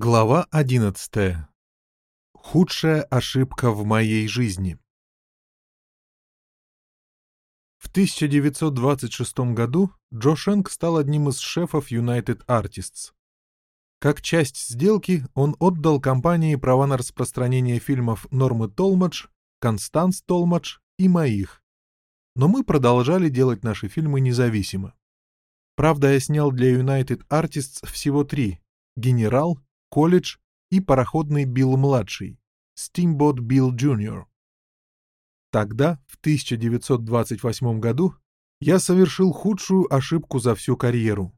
Глава 11. Худшая ошибка в моей жизни. В 1926 году Джо Шенк стал одним из шефов United Artists. Как часть сделки он отдал компании права на распространение фильмов Нормы Толмадж, Констанс Толмадж и моих. Но мы продолжали делать наши фильмы независимо. Правда, я снял для United Artists всего три «Генерал», колледж и пароходный Билл-младший, Steamboat Bill Jr. Тогда, в 1928 году, я совершил худшую ошибку за всю карьеру.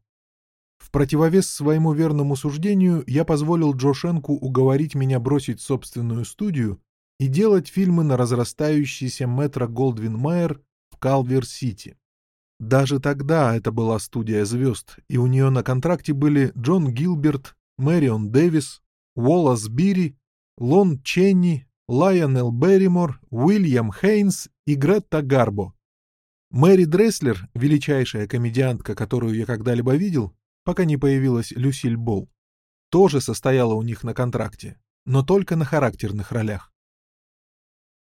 В противовес своему верному суждению я позволил Джошенку уговорить меня бросить собственную студию и делать фильмы на разрастающийся метро Голдвин Майер в Калвер-Сити. Даже тогда это была студия звезд, и у нее на контракте были Джон Гилберт, Мэрион Дэвис, Уоллас Бири, Лон Ченни, Лайонел Берримор, Уильям Хейнс и Грета Гарбо. Мэри Дресслер, величайшая комедиантка, которую я когда-либо видел, пока не появилась Люсиль Болл, тоже состояла у них на контракте, но только на характерных ролях.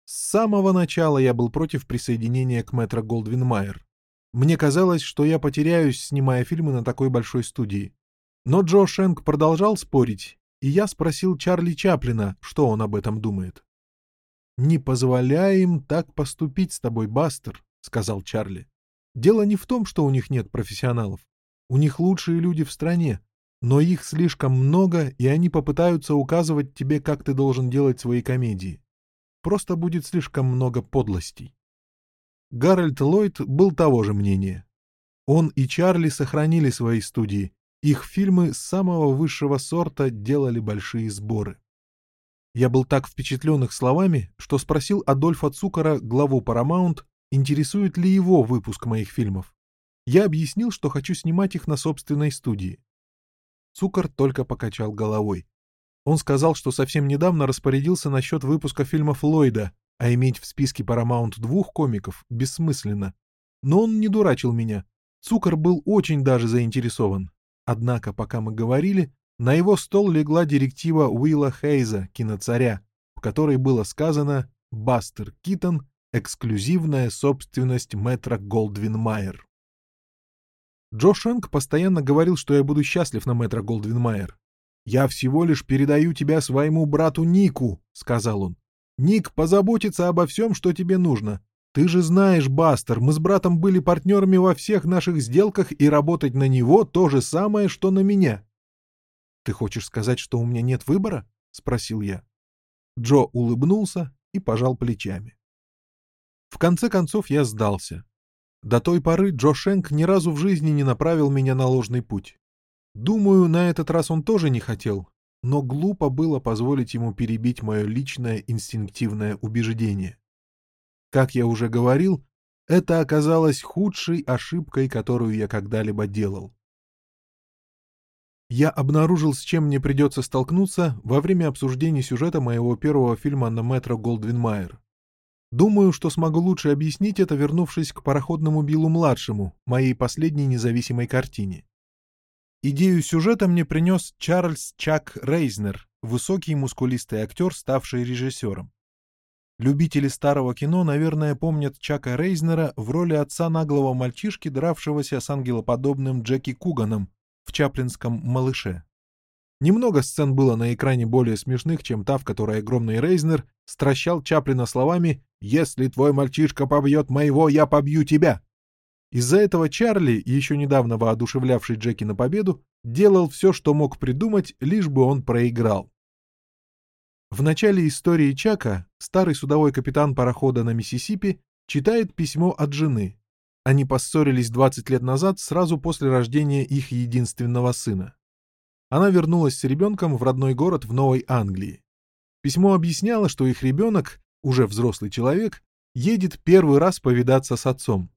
С самого начала я был против присоединения к Метро Голдвин Майер. Мне казалось, что я потеряюсь, снимая фильмы на такой большой студии. Но Джо Шенк продолжал спорить, и я спросил Чарли Чаплина, что он об этом думает. «Не позволяй им так поступить с тобой, Бастер», — сказал Чарли. «Дело не в том, что у них нет профессионалов. У них лучшие люди в стране, но их слишком много, и они попытаются указывать тебе, как ты должен делать свои комедии. Просто будет слишком много подлостей». Гарольд Ллойд был того же мнения. Он и Чарли сохранили свои студии, их фильмы самого высшего сорта делали большие сборы. Я был так впечатлен их словами, что спросил Адольфа Цукера, главу Paramount, интересует ли его выпуск моих фильмов. Я объяснил, что хочу снимать их на собственной студии. Цукер только покачал головой. Он сказал, что совсем недавно распорядился насчет выпуска фильмов Ллойда, а иметь в списке Paramount двух комиков бессмысленно. Но он не дурачил меня. Цукер был очень даже заинтересован. Однако, пока мы говорили, на его стол легла директива Уилла Хейза, киноцаря, в которой было сказано «Бастер Китон — эксклюзивная собственность мэтра Голдвин Майер». Джо Шенк постоянно говорил, что я буду счастлив на мэтра Голдвин Майер. «Я всего лишь передаю тебя своему брату Нику», — сказал он. «Ник позаботится обо всем, что тебе нужно. Ты же знаешь, Бастер, мы с братом были партнерами во всех наших сделках, и работать на него то же самое, что на меня. Ты хочешь сказать, что у меня нет выбора? спросил я. Джо улыбнулся и пожал плечами. В конце концов я сдался. До той поры Джо Шенк ни разу в жизни не направил меня на ложный путь. Думаю, на этот раз он тоже не хотел, но глупо было позволить ему перебить мое личное инстинктивное убеждение. Как я уже говорил, это оказалось худшей ошибкой, которую я когда-либо делал. Я обнаружил, с чем мне придется столкнуться во время обсуждения сюжета моего первого фильма на метро Голдвин Майер. Думаю, что смогу лучше объяснить это, вернувшись к пароходному Биллу-младшему, моей последней независимой картине. Идею сюжета мне принес Чарльз Чак Рейзнер, высокий мускулистый актер, ставший режиссером. Любители старого кино, наверное, помнят Чака Рейзнера в роли отца наглого мальчишки, дравшегося с ангелоподобным Джеки Куганом в чаплинском «Малыше». Немного сцен было на экране более смешных, чем та, в которой огромный Рейзнер стращал Чаплина словами «Если твой мальчишка побьет моего, я побью тебя». Из-за этого Чарли, еще недавно воодушевлявший Джеки на победу, делал все, что мог придумать, лишь бы он проиграл. В начале истории Чака старый судовой капитан парохода на Миссисипи читает письмо от жены. Они поссорились 20 лет назад, сразу после рождения их единственного сына. Она вернулась с ребенком в родной город в Новой Англии. Письмо объясняло, что их ребенок, уже взрослый человек, едет первый раз повидаться с отцом.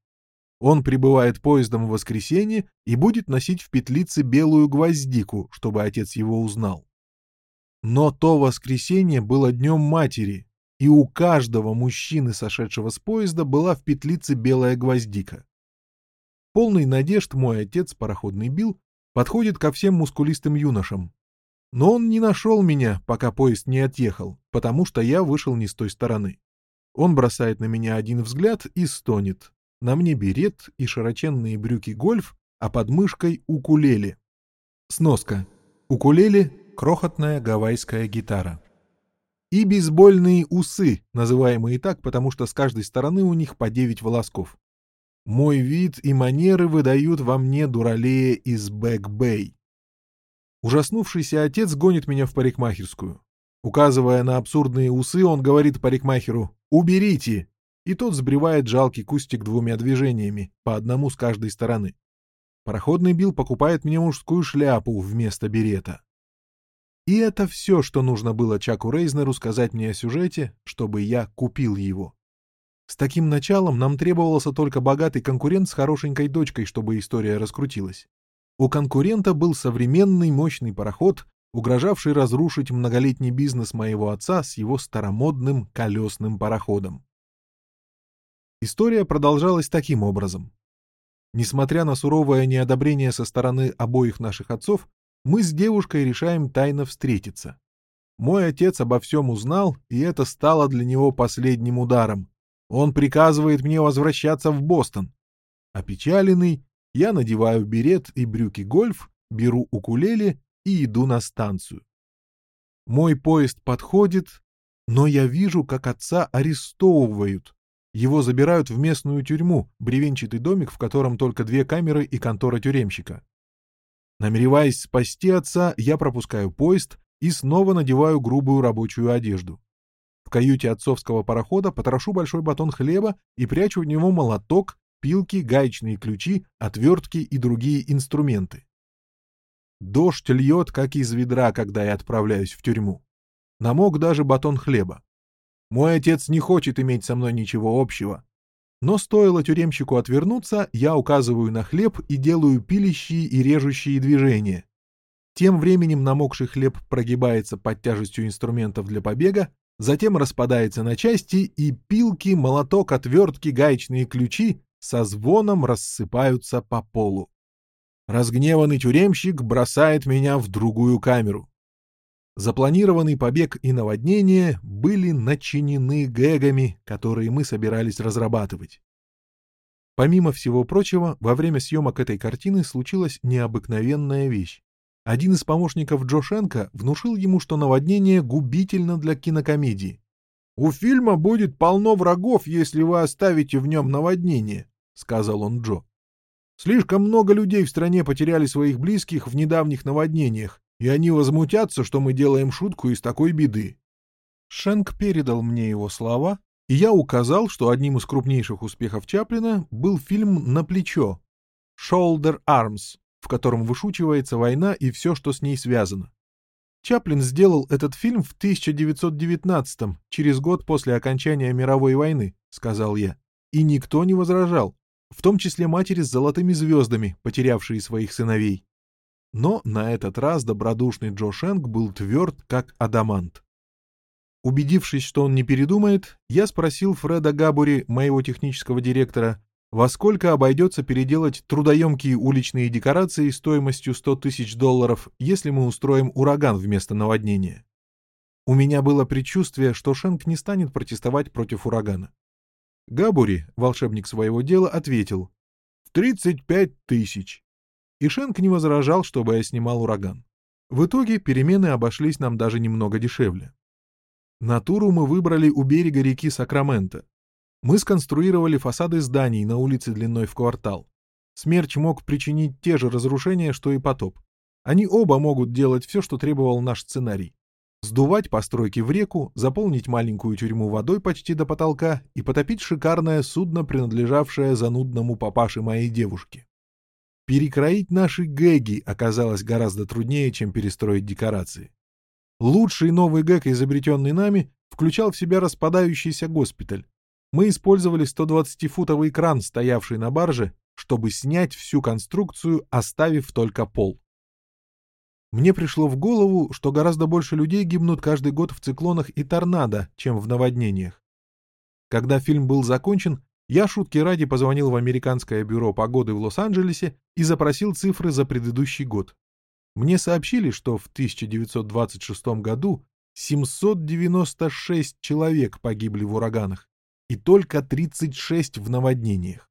Он прибывает поездом в воскресенье и будет носить в петлице белую гвоздику, чтобы отец его узнал. Но то воскресенье было днем матери, и у каждого мужчины, сошедшего с поезда, была в петлице белая гвоздика. Полный надежд мой отец, пароходный Бил, подходит ко всем мускулистым юношам. Но он не нашел меня, пока поезд не отъехал, потому что я вышел не с той стороны. Он бросает на меня один взгляд и стонет. На мне берет и широченные брюки гольф, а под мышкой укулеле. Сноска. Укулеле — крохотная гавайская гитара. И бейсбольные усы, называемые так, потому что с каждой стороны у них по девять волосков. Мой вид и манеры выдают во мне дуралея из Бэк-Бэй. Ужаснувшийся отец гонит меня в парикмахерскую. Указывая на абсурдные усы, он говорит парикмахеру «Уберите!» и тот сбривает жалкий кустик двумя движениями, по одному с каждой стороны. Пароходный Билл покупает мне мужскую шляпу вместо берета. И это все, что нужно было Чаку Рейзнеру сказать мне о сюжете, чтобы я купил его. С таким началом нам требовался только богатый конкурент с хорошенькой дочкой, чтобы история раскрутилась. У конкурента был современный мощный пароход, угрожавший разрушить многолетний бизнес моего отца с его старомодным колесным пароходом. История продолжалась таким образом. Несмотря на суровое неодобрение со стороны обоих наших отцов, мы с девушкой решаем тайно встретиться. Мой отец обо всем узнал, и это стало для него последним ударом. Он приказывает мне возвращаться в Бостон. Опечаленный, я надеваю берет и брюки гольф, беру укулеле и иду на станцию. Мой поезд подходит, но я вижу, как отца арестовывают. Его забирают в местную тюрьму, бревенчатый домик, в котором только две камеры и контора тюремщика. Намереваясь спасти отца, я пропускаю поезд и снова надеваю грубую рабочую одежду. В каюте отцовского парохода потрошу большой батон хлеба и прячу в него молоток, пилки, гаечные ключи, отвертки и другие инструменты. Дождь льет, как из ведра, когда я отправляюсь в тюрьму. Намок даже батон хлеба. Мой отец не хочет иметь со мной ничего общего. Но стоило тюремщику отвернуться, я указываю на хлеб и делаю пилящие и режущие движения. Тем временем намокший хлеб прогибается под тяжестью инструментов для побега, затем распадается на части, и пилки, молоток, отвертки, гаечные ключи со звоном рассыпаются по полу. Разгневанный тюремщик бросает меня в другую камеру. Запланированный побег и наводнение были начинены гэгами, которые мы собирались разрабатывать. Помимо всего прочего, во время съемок этой картины случилась необыкновенная вещь. Один из помощников Джошенко внушил ему, что наводнение губительно для кинокомедии. «У фильма будет полно врагов, если вы оставите в нем наводнение», — сказал он Джо. «Слишком много людей в стране потеряли своих близких в недавних наводнениях, и они возмутятся, что мы делаем шутку из такой беды. Шенк передал мне его слова, и я указал, что одним из крупнейших успехов Чаплина был фильм «На плечо» «Shoulder Arms», в котором вышучивается война и все, что с ней связано. Чаплин сделал этот фильм в 1919 через год после окончания мировой войны, сказал я, и никто не возражал, в том числе матери с золотыми звездами, потерявшие своих сыновей. Но на этот раз добродушный Джо Шенк был тверд, как адамант. Убедившись, что он не передумает, я спросил Фреда Габури, моего технического директора, во сколько обойдется переделать трудоемкие уличные декорации стоимостью 100 тысяч долларов, если мы устроим ураган вместо наводнения. У меня было предчувствие, что Шенк не станет протестовать против урагана. Габури, волшебник своего дела, ответил «В 35 тысяч» и Шенк не возражал, чтобы я снимал ураган. В итоге перемены обошлись нам даже немного дешевле. Натуру мы выбрали у берега реки Сакраменто. Мы сконструировали фасады зданий на улице длиной в квартал. Смерч мог причинить те же разрушения, что и потоп. Они оба могут делать все, что требовал наш сценарий. Сдувать постройки в реку, заполнить маленькую тюрьму водой почти до потолка и потопить шикарное судно, принадлежавшее занудному папаше моей девушки. Перекроить наши гэги оказалось гораздо труднее, чем перестроить декорации. Лучший новый гэг, изобретенный нами, включал в себя распадающийся госпиталь. Мы использовали 120-футовый кран, стоявший на барже, чтобы снять всю конструкцию, оставив только пол. Мне пришло в голову, что гораздо больше людей гибнут каждый год в циклонах и торнадо, чем в наводнениях. Когда фильм был закончен, я шутки ради позвонил в американское бюро погоды в Лос-Анджелесе и запросил цифры за предыдущий год. Мне сообщили, что в 1926 году 796 человек погибли в ураганах и только 36 в наводнениях.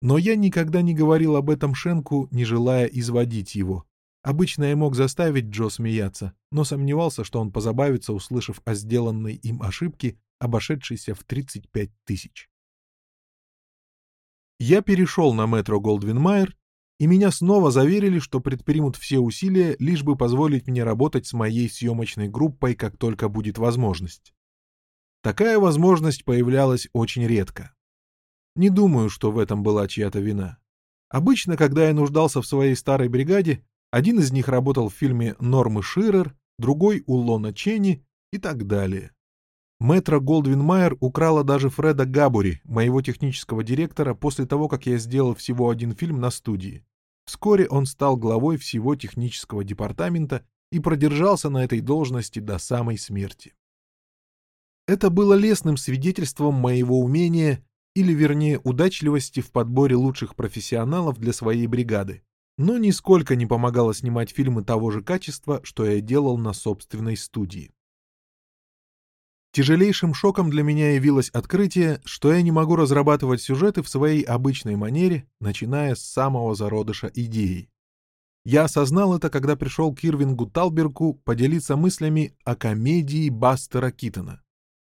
Но я никогда не говорил об этом Шенку, не желая изводить его. Обычно я мог заставить Джо смеяться, но сомневался, что он позабавится, услышав о сделанной им ошибке, обошедшейся в 35 тысяч. Я перешел на метро Голдвин-Майер, и меня снова заверили, что предпримут все усилия, лишь бы позволить мне работать с моей съемочной группой, как только будет возможность. Такая возможность появлялась очень редко. Не думаю, что в этом была чья-то вина. Обычно, когда я нуждался в своей старой бригаде, один из них работал в фильме Нормы Ширер, другой у Лона Ченни и так далее. Мэтра Голдвин Майер украла даже Фреда Габури, моего технического директора, после того, как я сделал всего один фильм на студии. Вскоре он стал главой всего технического департамента и продержался на этой должности до самой смерти. Это было лестным свидетельством моего умения, или вернее удачливости в подборе лучших профессионалов для своей бригады, но нисколько не помогало снимать фильмы того же качества, что я делал на собственной студии. Тяжелейшим шоком для меня явилось открытие, что я не могу разрабатывать сюжеты в своей обычной манере, начиная с самого зародыша идеи. Я осознал это, когда пришел к Ирвингу Талберку поделиться мыслями о комедии Бастера Китона.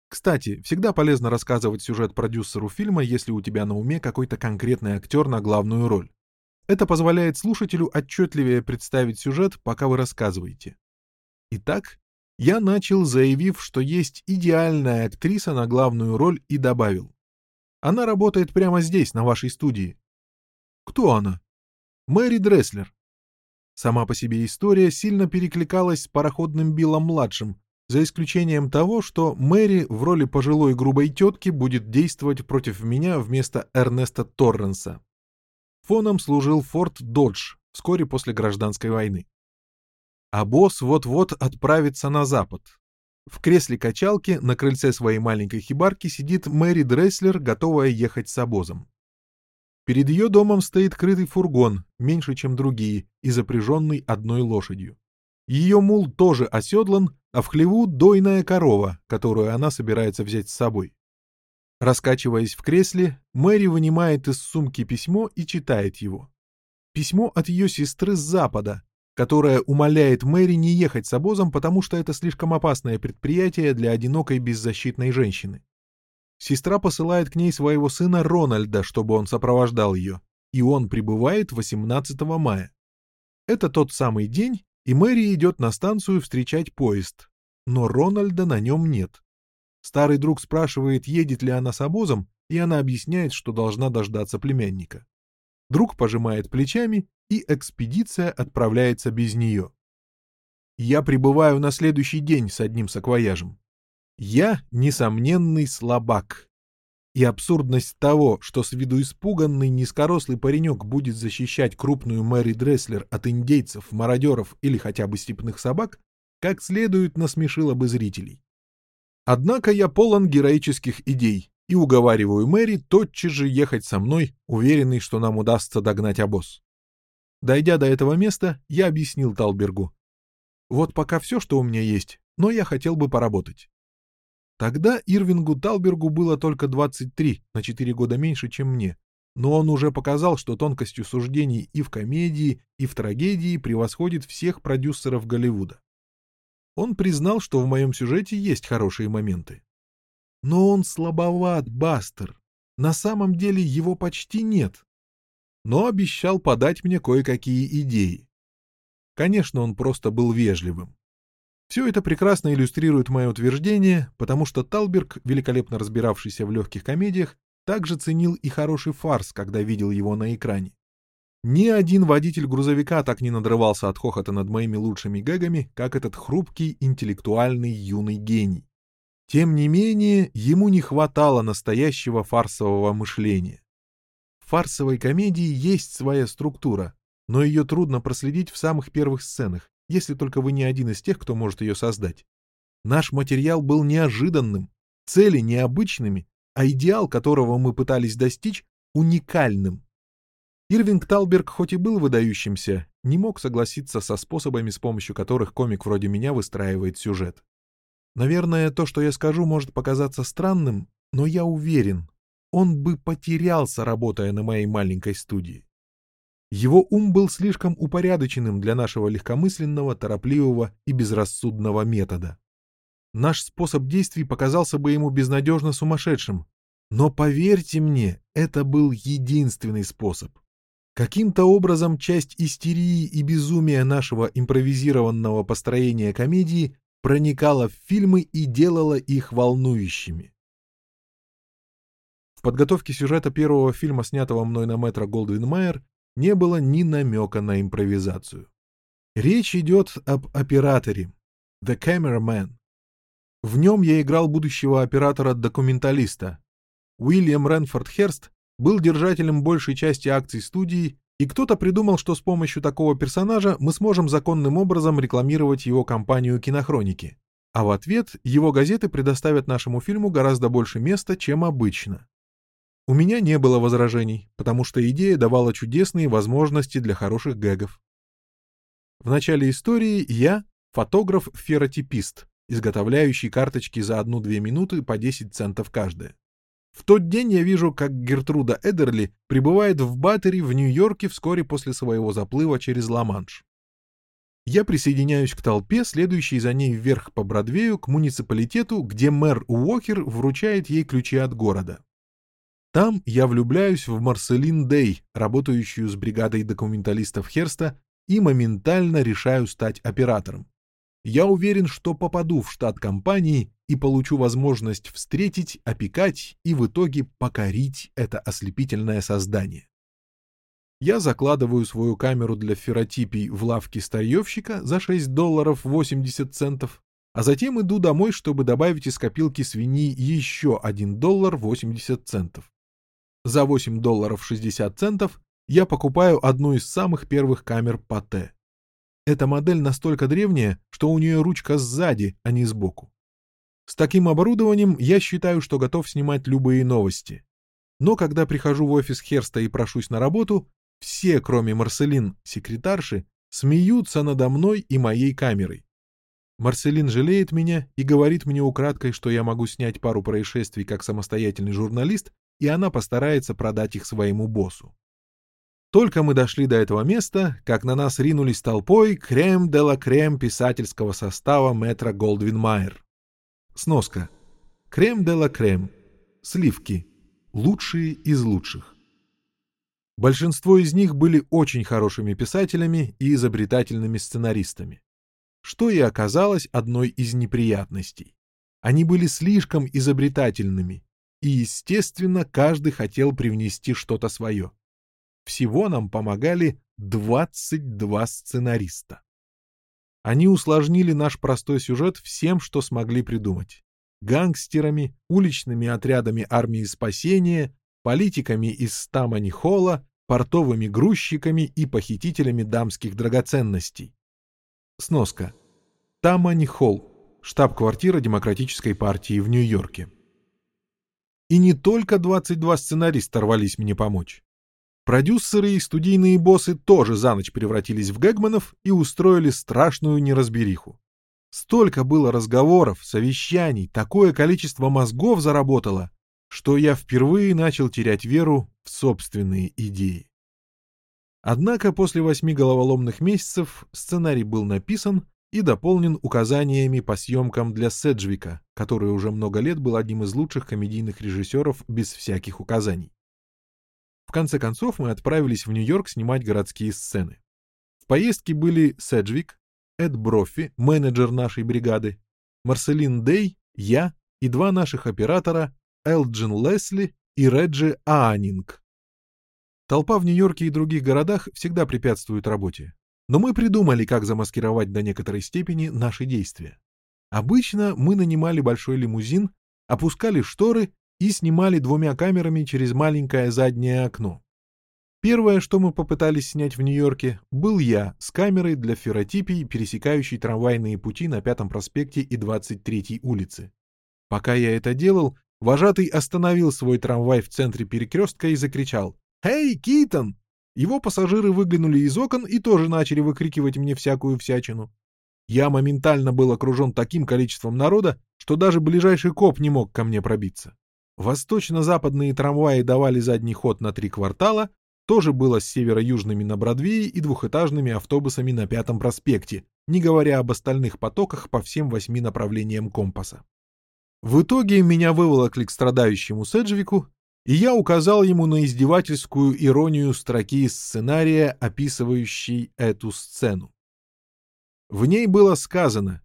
Кстати, всегда полезно рассказывать сюжет продюсеру фильма, если у тебя на уме какой-то конкретный актер на главную роль. Это позволяет слушателю отчетливее представить сюжет, пока вы рассказываете. Итак, я начал, заявив, что есть идеальная актриса на главную роль, и добавил. Она работает прямо здесь, на вашей студии. Кто она? Мэри Дресслер. Сама по себе история сильно перекликалась с пароходным Биллом-младшим, за исключением того, что Мэри в роли пожилой грубой тетки будет действовать против меня вместо Эрнеста Торренса. Фоном служил Форт Додж вскоре после гражданской войны а босс вот-вот отправится на запад. В кресле качалки на крыльце своей маленькой хибарки сидит Мэри Дресслер, готовая ехать с обозом. Перед ее домом стоит крытый фургон, меньше, чем другие, и запряженный одной лошадью. Ее мул тоже оседлан, а в хлеву дойная корова, которую она собирается взять с собой. Раскачиваясь в кресле, Мэри вынимает из сумки письмо и читает его. Письмо от ее сестры с запада, которая умоляет Мэри не ехать с обозом, потому что это слишком опасное предприятие для одинокой беззащитной женщины. Сестра посылает к ней своего сына Рональда, чтобы он сопровождал ее, и он прибывает 18 мая. Это тот самый день, и Мэри идет на станцию встречать поезд, но Рональда на нем нет. Старый друг спрашивает, едет ли она с обозом, и она объясняет, что должна дождаться племянника. Друг пожимает плечами и экспедиция отправляется без нее. Я прибываю на следующий день с одним саквояжем. Я несомненный слабак. И абсурдность того, что с виду испуганный низкорослый паренек будет защищать крупную Мэри Дресслер от индейцев, мародеров или хотя бы степных собак, как следует насмешила бы зрителей. Однако я полон героических идей и уговариваю Мэри тотчас же ехать со мной, уверенный, что нам удастся догнать обоз. Дойдя до этого места, я объяснил Талбергу. Вот пока все, что у меня есть, но я хотел бы поработать. Тогда Ирвингу Талбергу было только 23, на 4 года меньше, чем мне, но он уже показал, что тонкостью суждений и в комедии, и в трагедии превосходит всех продюсеров Голливуда. Он признал, что в моем сюжете есть хорошие моменты. Но он слабоват, Бастер. На самом деле его почти нет но обещал подать мне кое-какие идеи. Конечно, он просто был вежливым. Все это прекрасно иллюстрирует мое утверждение, потому что Талберг, великолепно разбиравшийся в легких комедиях, также ценил и хороший фарс, когда видел его на экране. Ни один водитель грузовика так не надрывался от хохота над моими лучшими гэгами, как этот хрупкий, интеллектуальный юный гений. Тем не менее, ему не хватало настоящего фарсового мышления фарсовой комедии есть своя структура, но ее трудно проследить в самых первых сценах, если только вы не один из тех, кто может ее создать. Наш материал был неожиданным, цели необычными, а идеал, которого мы пытались достичь, уникальным. Ирвинг Талберг, хоть и был выдающимся, не мог согласиться со способами, с помощью которых комик вроде меня выстраивает сюжет. Наверное, то, что я скажу, может показаться странным, но я уверен, он бы потерялся, работая на моей маленькой студии. Его ум был слишком упорядоченным для нашего легкомысленного, торопливого и безрассудного метода. Наш способ действий показался бы ему безнадежно сумасшедшим, но поверьте мне, это был единственный способ. Каким-то образом часть истерии и безумия нашего импровизированного построения комедии проникала в фильмы и делала их волнующими. Подготовке сюжета первого фильма, снятого мной на метро Голдвин Майер, не было ни намека на импровизацию. Речь идет об операторе, The Cameraman. В нем я играл будущего оператора-документалиста. Уильям Ренфорд Херст был держателем большей части акций студии, и кто-то придумал, что с помощью такого персонажа мы сможем законным образом рекламировать его компанию «Кинохроники». А в ответ его газеты предоставят нашему фильму гораздо больше места, чем обычно. У меня не было возражений, потому что идея давала чудесные возможности для хороших гэгов. В начале истории я — фотограф-феротипист, изготовляющий карточки за одну-две минуты по 10 центов каждая. В тот день я вижу, как Гертруда Эдерли прибывает в Баттери в Нью-Йорке вскоре после своего заплыва через Ла-Манш. Я присоединяюсь к толпе, следующей за ней вверх по Бродвею к муниципалитету, где мэр Уокер вручает ей ключи от города. Там я влюбляюсь в Марселин Дей, работающую с бригадой документалистов Херста, и моментально решаю стать оператором. Я уверен, что попаду в штат компании и получу возможность встретить, опекать и в итоге покорить это ослепительное создание. Я закладываю свою камеру для ферротипий в лавке старьевщика за 6 долларов 80 центов, а затем иду домой, чтобы добавить из копилки свиньи еще 1 доллар 80 центов. За 8 долларов 60 центов я покупаю одну из самых первых камер Патте. Эта модель настолько древняя, что у нее ручка сзади, а не сбоку. С таким оборудованием я считаю, что готов снимать любые новости. Но когда прихожу в офис Херста и прошусь на работу, все, кроме Марселин, секретарши, смеются надо мной и моей камерой. Марселин жалеет меня и говорит мне украдкой, что я могу снять пару происшествий как самостоятельный журналист, и она постарается продать их своему боссу. Только мы дошли до этого места, как на нас ринулись толпой крем де ла крем писательского состава метра Голдвин Майер. Сноска. Крем де ла крем. Сливки. Лучшие из лучших. Большинство из них были очень хорошими писателями и изобретательными сценаристами. Что и оказалось одной из неприятностей. Они были слишком изобретательными, и, естественно, каждый хотел привнести что-то свое. Всего нам помогали 22 сценариста. Они усложнили наш простой сюжет всем, что смогли придумать. Гангстерами, уличными отрядами армии спасения, политиками из Стамани-Холла, портовыми грузчиками и похитителями дамских драгоценностей. Сноска. Тамани-Холл, штаб-квартира Демократической партии в Нью-Йорке. И не только 22 сценариста рвались мне помочь. Продюсеры и студийные боссы тоже за ночь превратились в гэгманов и устроили страшную неразбериху. Столько было разговоров, совещаний, такое количество мозгов заработало, что я впервые начал терять веру в собственные идеи. Однако после восьми головоломных месяцев сценарий был написан и дополнен указаниями по съемкам для Седжвика, который уже много лет был одним из лучших комедийных режиссеров без всяких указаний. В конце концов мы отправились в Нью-Йорк снимать городские сцены. В поездке были Седжвик, Эд Броффи, менеджер нашей бригады, Марселин Дей, я и два наших оператора Элджин Лесли и Реджи Аанинг. Толпа в Нью-Йорке и других городах всегда препятствует работе. Но мы придумали, как замаскировать до некоторой степени наши действия. Обычно мы нанимали большой лимузин, опускали шторы и снимали двумя камерами через маленькое заднее окно. Первое, что мы попытались снять в Нью-Йорке, был я с камерой для ферротипий, пересекающей трамвайные пути на Пятом проспекте и 23-й улице. Пока я это делал, вожатый остановил свой трамвай в центре перекрестка и закричал «Эй, Китон! Его пассажиры выглянули из окон и тоже начали выкрикивать мне всякую всячину. Я моментально был окружен таким количеством народа, что даже ближайший коп не мог ко мне пробиться. Восточно-западные трамваи давали задний ход на три квартала, тоже было с северо-южными на Бродвее и двухэтажными автобусами на Пятом проспекте, не говоря об остальных потоках по всем восьми направлениям компаса. В итоге меня выволокли к страдающему Седжвику, и я указал ему на издевательскую иронию строки из сценария, описывающей эту сцену. В ней было сказано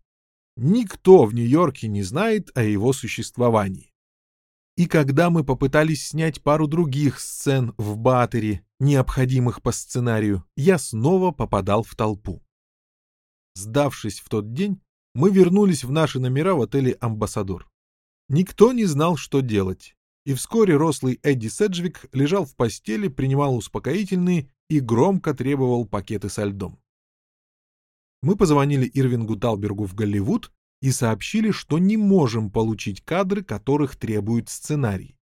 «Никто в Нью-Йорке не знает о его существовании». И когда мы попытались снять пару других сцен в Баттере, необходимых по сценарию, я снова попадал в толпу. Сдавшись в тот день, мы вернулись в наши номера в отеле «Амбассадор». Никто не знал, что делать и вскоре рослый Эдди Седжвик лежал в постели, принимал успокоительные и громко требовал пакеты со льдом. Мы позвонили Ирвингу Талбергу в Голливуд и сообщили, что не можем получить кадры, которых требует сценарий.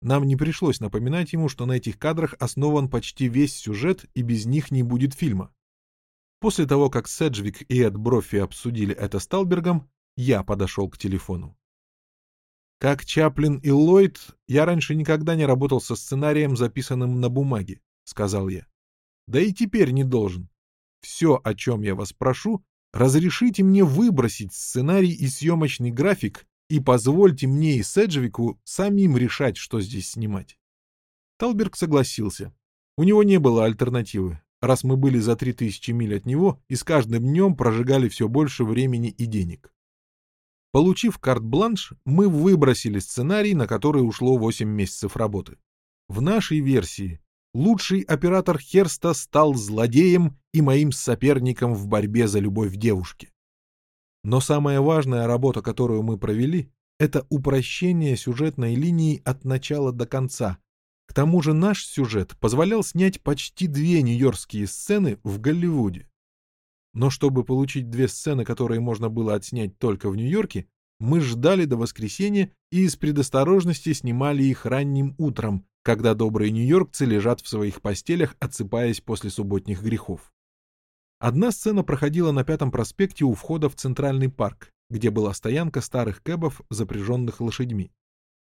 Нам не пришлось напоминать ему, что на этих кадрах основан почти весь сюжет и без них не будет фильма. После того, как Седжвик и Эд Брофи обсудили это с Талбергом, я подошел к телефону. Как Чаплин и Ллойд, я раньше никогда не работал со сценарием, записанным на бумаге, — сказал я. Да и теперь не должен. Все, о чем я вас прошу, разрешите мне выбросить сценарий и съемочный график и позвольте мне и Седжвику самим решать, что здесь снимать. Талберг согласился. У него не было альтернативы, раз мы были за три тысячи миль от него и с каждым днем прожигали все больше времени и денег. Получив карт-бланш, мы выбросили сценарий, на который ушло 8 месяцев работы. В нашей версии лучший оператор Херста стал злодеем и моим соперником в борьбе за любовь девушки. Но самая важная работа, которую мы провели, это упрощение сюжетной линии от начала до конца. К тому же наш сюжет позволял снять почти две нью-йоркские сцены в Голливуде. Но чтобы получить две сцены, которые можно было отснять только в Нью-Йорке, мы ждали до воскресенья и из предосторожности снимали их ранним утром, когда добрые нью-йоркцы лежат в своих постелях, отсыпаясь после субботних грехов. Одна сцена проходила на Пятом проспекте у входа в Центральный парк, где была стоянка старых кэбов, запряженных лошадьми.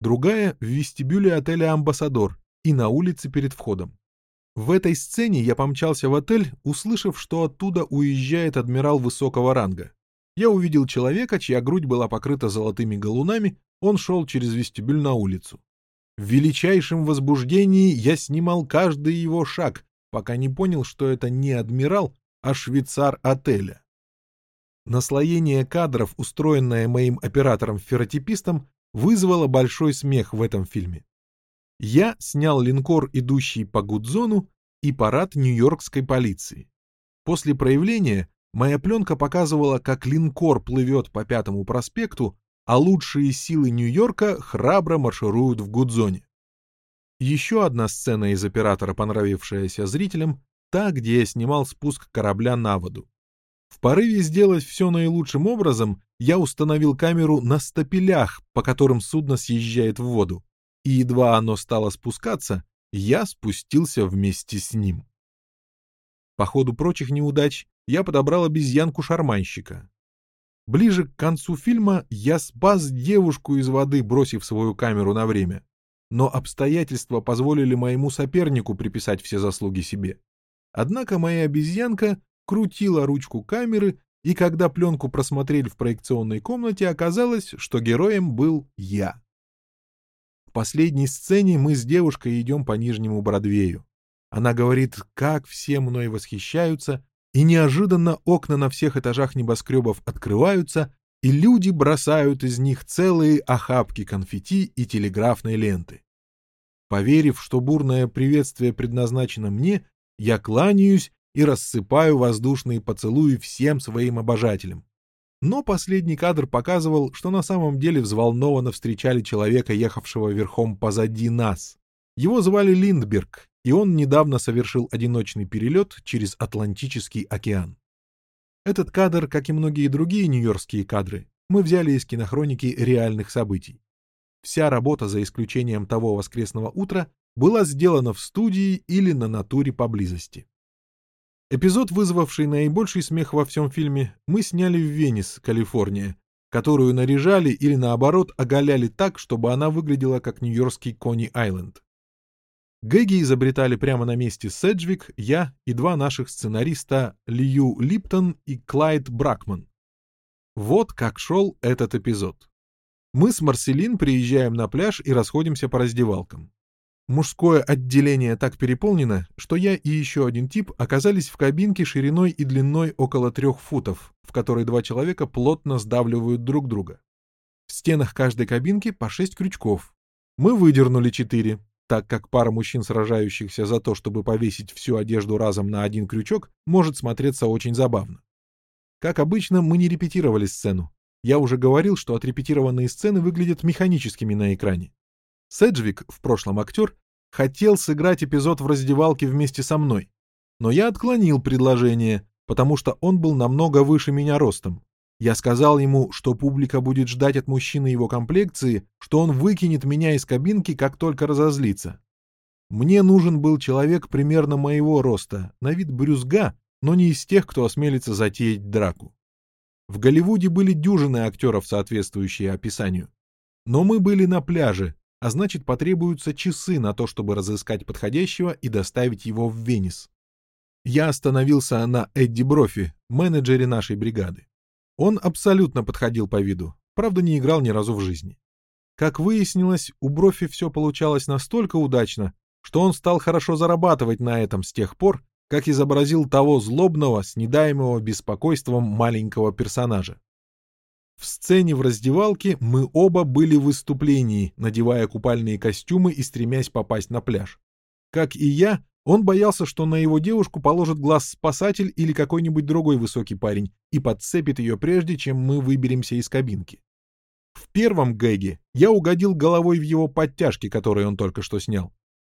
Другая — в вестибюле отеля «Амбассадор» и на улице перед входом. В этой сцене я помчался в отель, услышав, что оттуда уезжает адмирал высокого ранга. Я увидел человека, чья грудь была покрыта золотыми галунами, он шел через вестибюль на улицу. В величайшем возбуждении я снимал каждый его шаг, пока не понял, что это не адмирал, а швейцар отеля. Наслоение кадров, устроенное моим оператором-ферротипистом, вызвало большой смех в этом фильме. Я снял линкор, идущий по Гудзону, и парад нью-йоркской полиции. После проявления моя пленка показывала, как линкор плывет по Пятому проспекту, а лучшие силы Нью-Йорка храбро маршируют в Гудзоне. Еще одна сцена из оператора, понравившаяся зрителям, та, где я снимал спуск корабля на воду. В порыве сделать все наилучшим образом, я установил камеру на стапелях, по которым судно съезжает в воду и едва оно стало спускаться, я спустился вместе с ним. По ходу прочих неудач я подобрал обезьянку-шарманщика. Ближе к концу фильма я спас девушку из воды, бросив свою камеру на время. Но обстоятельства позволили моему сопернику приписать все заслуги себе. Однако моя обезьянка крутила ручку камеры, и когда пленку просмотрели в проекционной комнате, оказалось, что героем был я. В последней сцене мы с девушкой идем по Нижнему Бродвею. Она говорит, как все мной восхищаются, и неожиданно окна на всех этажах небоскребов открываются, и люди бросают из них целые охапки конфетти и телеграфной ленты. Поверив, что бурное приветствие предназначено мне, я кланяюсь и рассыпаю воздушные поцелуи всем своим обожателям. Но последний кадр показывал, что на самом деле взволнованно встречали человека, ехавшего верхом позади нас. Его звали Линдберг, и он недавно совершил одиночный перелет через Атлантический океан. Этот кадр, как и многие другие нью-йоркские кадры, мы взяли из кинохроники реальных событий. Вся работа, за исключением того воскресного утра, была сделана в студии или на натуре поблизости. Эпизод, вызвавший наибольший смех во всем фильме, мы сняли в Венес, Калифорния, которую наряжали или наоборот оголяли так, чтобы она выглядела как нью-йоркский Кони-Айленд. Гэги изобретали прямо на месте Седжвик, я и два наших сценариста Лью Липтон и Клайд Бракман. Вот как шел этот эпизод. Мы с Марселин приезжаем на пляж и расходимся по раздевалкам. Мужское отделение так переполнено, что я и еще один тип оказались в кабинке шириной и длиной около трех футов, в которой два человека плотно сдавливают друг друга. В стенах каждой кабинки по шесть крючков. Мы выдернули четыре, так как пара мужчин, сражающихся за то, чтобы повесить всю одежду разом на один крючок, может смотреться очень забавно. Как обычно, мы не репетировали сцену. Я уже говорил, что отрепетированные сцены выглядят механическими на экране. Седжвик, в прошлом актер, хотел сыграть эпизод в раздевалке вместе со мной, но я отклонил предложение, потому что он был намного выше меня ростом. Я сказал ему, что публика будет ждать от мужчины его комплекции, что он выкинет меня из кабинки, как только разозлится. Мне нужен был человек примерно моего роста, на вид брюзга, но не из тех, кто осмелится затеять драку. В Голливуде были дюжины актеров, соответствующие описанию. Но мы были на пляже, а значит потребуются часы на то, чтобы разыскать подходящего и доставить его в Венес. Я остановился на Эдди Брофи, менеджере нашей бригады. Он абсолютно подходил по виду, правда не играл ни разу в жизни. Как выяснилось, у Брофи все получалось настолько удачно, что он стал хорошо зарабатывать на этом с тех пор, как изобразил того злобного, снедаемого беспокойством маленького персонажа. В сцене в раздевалке мы оба были в выступлении, надевая купальные костюмы и стремясь попасть на пляж. Как и я, он боялся, что на его девушку положит глаз спасатель или какой-нибудь другой высокий парень и подцепит ее прежде, чем мы выберемся из кабинки. В первом гэге я угодил головой в его подтяжки, которые он только что снял.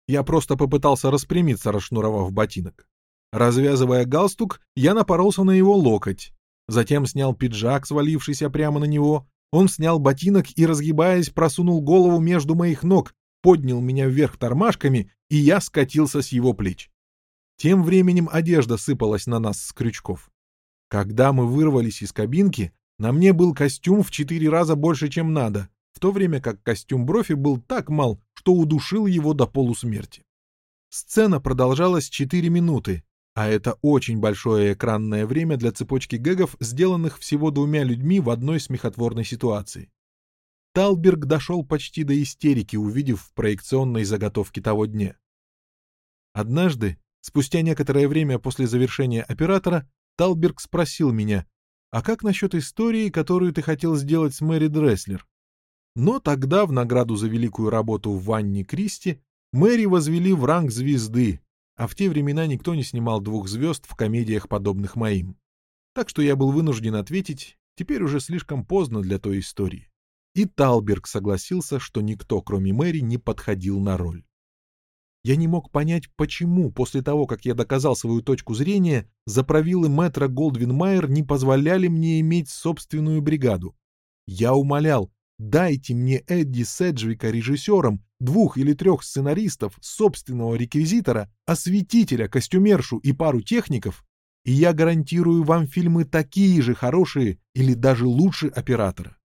Я просто попытался распрямиться, расшнуровав ботинок. Развязывая галстук, я напоролся на его локоть. Затем снял пиджак, свалившийся прямо на него. Он снял ботинок и, разгибаясь, просунул голову между моих ног, поднял меня вверх тормашками, и я скатился с его плеч. Тем временем одежда сыпалась на нас с крючков. Когда мы вырвались из кабинки, на мне был костюм в четыре раза больше, чем надо, в то время как костюм Брофи был так мал, что удушил его до полусмерти. Сцена продолжалась четыре минуты, а это очень большое экранное время для цепочки гэгов, сделанных всего двумя людьми в одной смехотворной ситуации. Талберг дошел почти до истерики, увидев в проекционной заготовке того дня. Однажды, спустя некоторое время после завершения оператора, Талберг спросил меня, «А как насчет истории, которую ты хотел сделать с Мэри Дресслер?» Но тогда, в награду за великую работу в Ванне Кристи, Мэри возвели в ранг звезды, а в те времена никто не снимал двух звезд в комедиях, подобных моим. Так что я был вынужден ответить, теперь уже слишком поздно для той истории. И Талберг согласился, что никто, кроме Мэри, не подходил на роль. Я не мог понять, почему после того, как я доказал свою точку зрения, заправилы мэтра Голдвин Майер не позволяли мне иметь собственную бригаду. Я умолял, дайте мне Эдди Седжвика режиссером, двух или трех сценаристов, собственного реквизитора, осветителя, костюмершу и пару техников, и я гарантирую вам фильмы такие же хорошие или даже лучше оператора.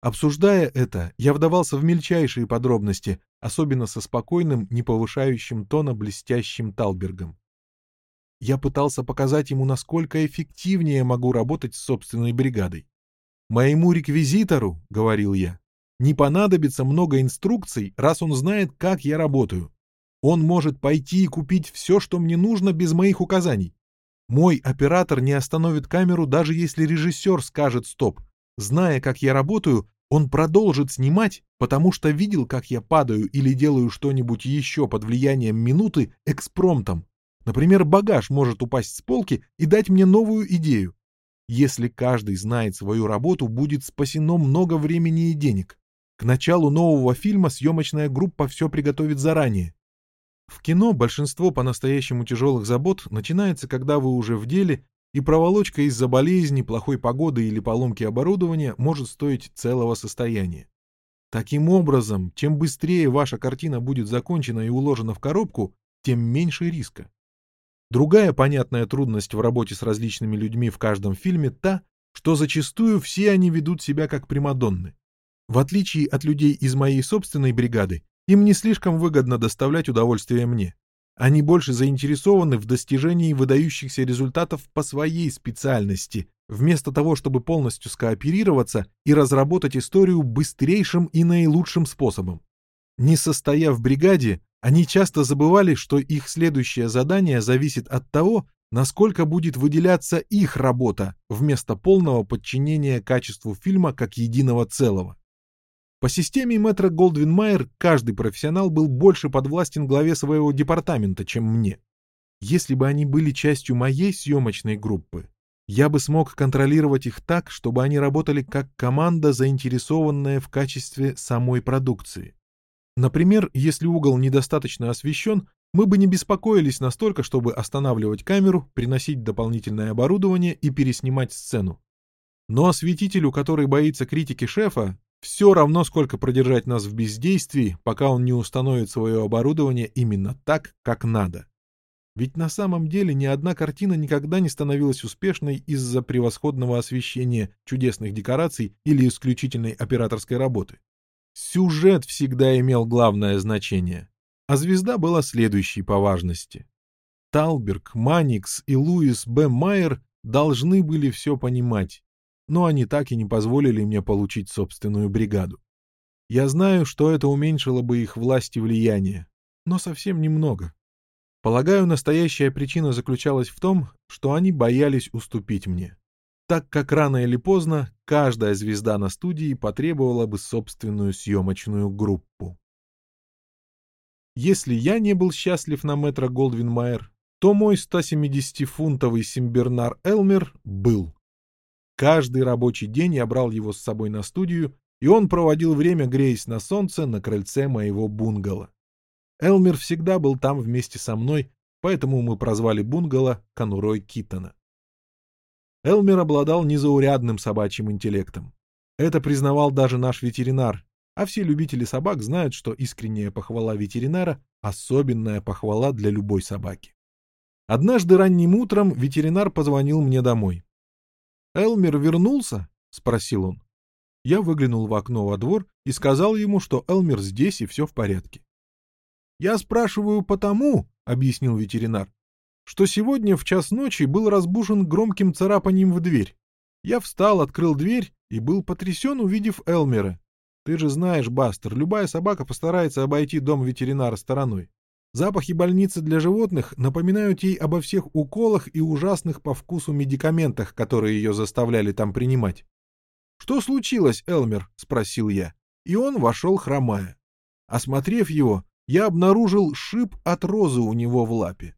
Обсуждая это, я вдавался в мельчайшие подробности, особенно со спокойным, не повышающим тона блестящим Талбергом. Я пытался показать ему, насколько эффективнее могу работать с собственной бригадой. «Моему реквизитору, — говорил я, — не понадобится много инструкций, раз он знает, как я работаю. Он может пойти и купить все, что мне нужно, без моих указаний. Мой оператор не остановит камеру, даже если режиссер скажет «стоп», Зная, как я работаю, он продолжит снимать, потому что видел, как я падаю или делаю что-нибудь еще под влиянием минуты экспромтом. Например, багаж может упасть с полки и дать мне новую идею. Если каждый знает свою работу, будет спасено много времени и денег. К началу нового фильма съемочная группа все приготовит заранее. В кино большинство по-настоящему тяжелых забот начинается, когда вы уже в деле и проволочка из-за болезни, плохой погоды или поломки оборудования может стоить целого состояния. Таким образом, чем быстрее ваша картина будет закончена и уложена в коробку, тем меньше риска. Другая понятная трудность в работе с различными людьми в каждом фильме та, что зачастую все они ведут себя как примадонны. В отличие от людей из моей собственной бригады, им не слишком выгодно доставлять удовольствие мне. Они больше заинтересованы в достижении выдающихся результатов по своей специальности, вместо того, чтобы полностью скооперироваться и разработать историю быстрейшим и наилучшим способом. Не состояв в бригаде, они часто забывали, что их следующее задание зависит от того, насколько будет выделяться их работа вместо полного подчинения качеству фильма как единого целого. По системе метра Голдвин-Майер каждый профессионал был больше подвластен главе своего департамента, чем мне. Если бы они были частью моей съемочной группы, я бы смог контролировать их так, чтобы они работали как команда, заинтересованная в качестве самой продукции. Например, если угол недостаточно освещен, мы бы не беспокоились настолько, чтобы останавливать камеру, приносить дополнительное оборудование и переснимать сцену. Но осветителю, который боится критики шефа, все равно, сколько продержать нас в бездействии, пока он не установит свое оборудование именно так, как надо. Ведь на самом деле ни одна картина никогда не становилась успешной из-за превосходного освещения, чудесных декораций или исключительной операторской работы. Сюжет всегда имел главное значение, а звезда была следующей по важности. Талберг, Маникс и Луис Б. Майер должны были все понимать, но они так и не позволили мне получить собственную бригаду. Я знаю, что это уменьшило бы их власть и влияние, но совсем немного. Полагаю, настоящая причина заключалась в том, что они боялись уступить мне, так как рано или поздно каждая звезда на студии потребовала бы собственную съемочную группу. Если я не был счастлив на метро Голдвин Майер, то мой 170-фунтовый Симбернар Элмер был. Каждый рабочий день я брал его с собой на студию, и он проводил время, греясь на солнце, на крыльце моего бунгало. Элмер всегда был там вместе со мной, поэтому мы прозвали бунгало конурой Китона. Элмер обладал незаурядным собачьим интеллектом. Это признавал даже наш ветеринар, а все любители собак знают, что искренняя похвала ветеринара — особенная похвала для любой собаки. Однажды ранним утром ветеринар позвонил мне домой. «Элмер вернулся?» — спросил он. Я выглянул в окно во двор и сказал ему, что Элмер здесь и все в порядке. «Я спрашиваю потому», — объяснил ветеринар, «что сегодня в час ночи был разбужен громким царапанием в дверь. Я встал, открыл дверь и был потрясен, увидев Элмера. Ты же знаешь, Бастер, любая собака постарается обойти дом ветеринара стороной. Запахи больницы для животных напоминают ей обо всех уколах и ужасных по вкусу медикаментах, которые ее заставляли там принимать. «Что случилось, Элмер?» — спросил я. И он вошел, хромая. Осмотрев его, я обнаружил шип от розы у него в лапе.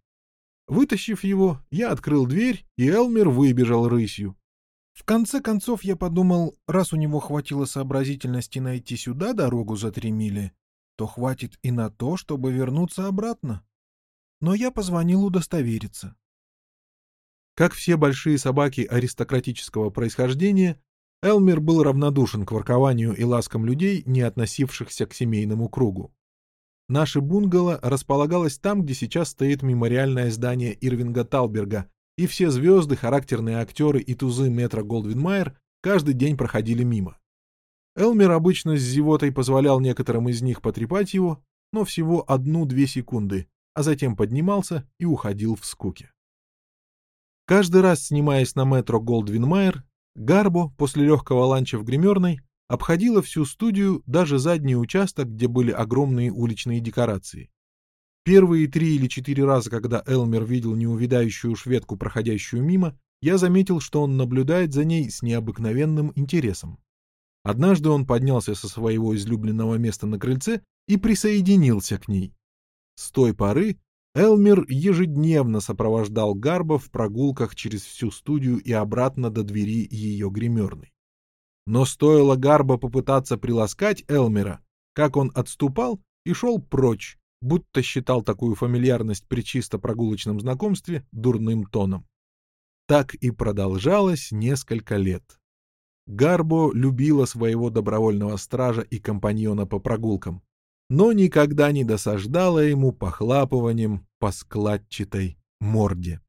Вытащив его, я открыл дверь, и Элмер выбежал рысью. В конце концов я подумал, раз у него хватило сообразительности найти сюда дорогу за три мили, то хватит и на то, чтобы вернуться обратно. Но я позвонил удостовериться. Как все большие собаки аристократического происхождения, Элмер был равнодушен к воркованию и ласкам людей, не относившихся к семейному кругу. Наше бунгало располагалось там, где сейчас стоит мемориальное здание Ирвинга Талберга, и все звезды, характерные актеры и тузы метро Голдвин-Майер каждый день проходили мимо. Элмер обычно с зевотой позволял некоторым из них потрепать его, но всего одну-две секунды, а затем поднимался и уходил в скуке. Каждый раз, снимаясь на метро Голдвин-Майер, Гарбо после легкого ланча в гримерной обходила всю студию, даже задний участок, где были огромные уличные декорации. Первые три или четыре раза, когда Элмер видел неувидающую шведку, проходящую мимо, я заметил, что он наблюдает за ней с необыкновенным интересом. Однажды он поднялся со своего излюбленного места на крыльце и присоединился к ней. С той поры Элмер ежедневно сопровождал Гарба в прогулках через всю студию и обратно до двери ее гримерной. Но стоило Гарба попытаться приласкать Элмера, как он отступал и шел прочь, будто считал такую фамильярность при чисто прогулочном знакомстве дурным тоном. Так и продолжалось несколько лет. Гарбо любила своего добровольного стража и компаньона по прогулкам, но никогда не досаждала ему похлапыванием по складчатой морде.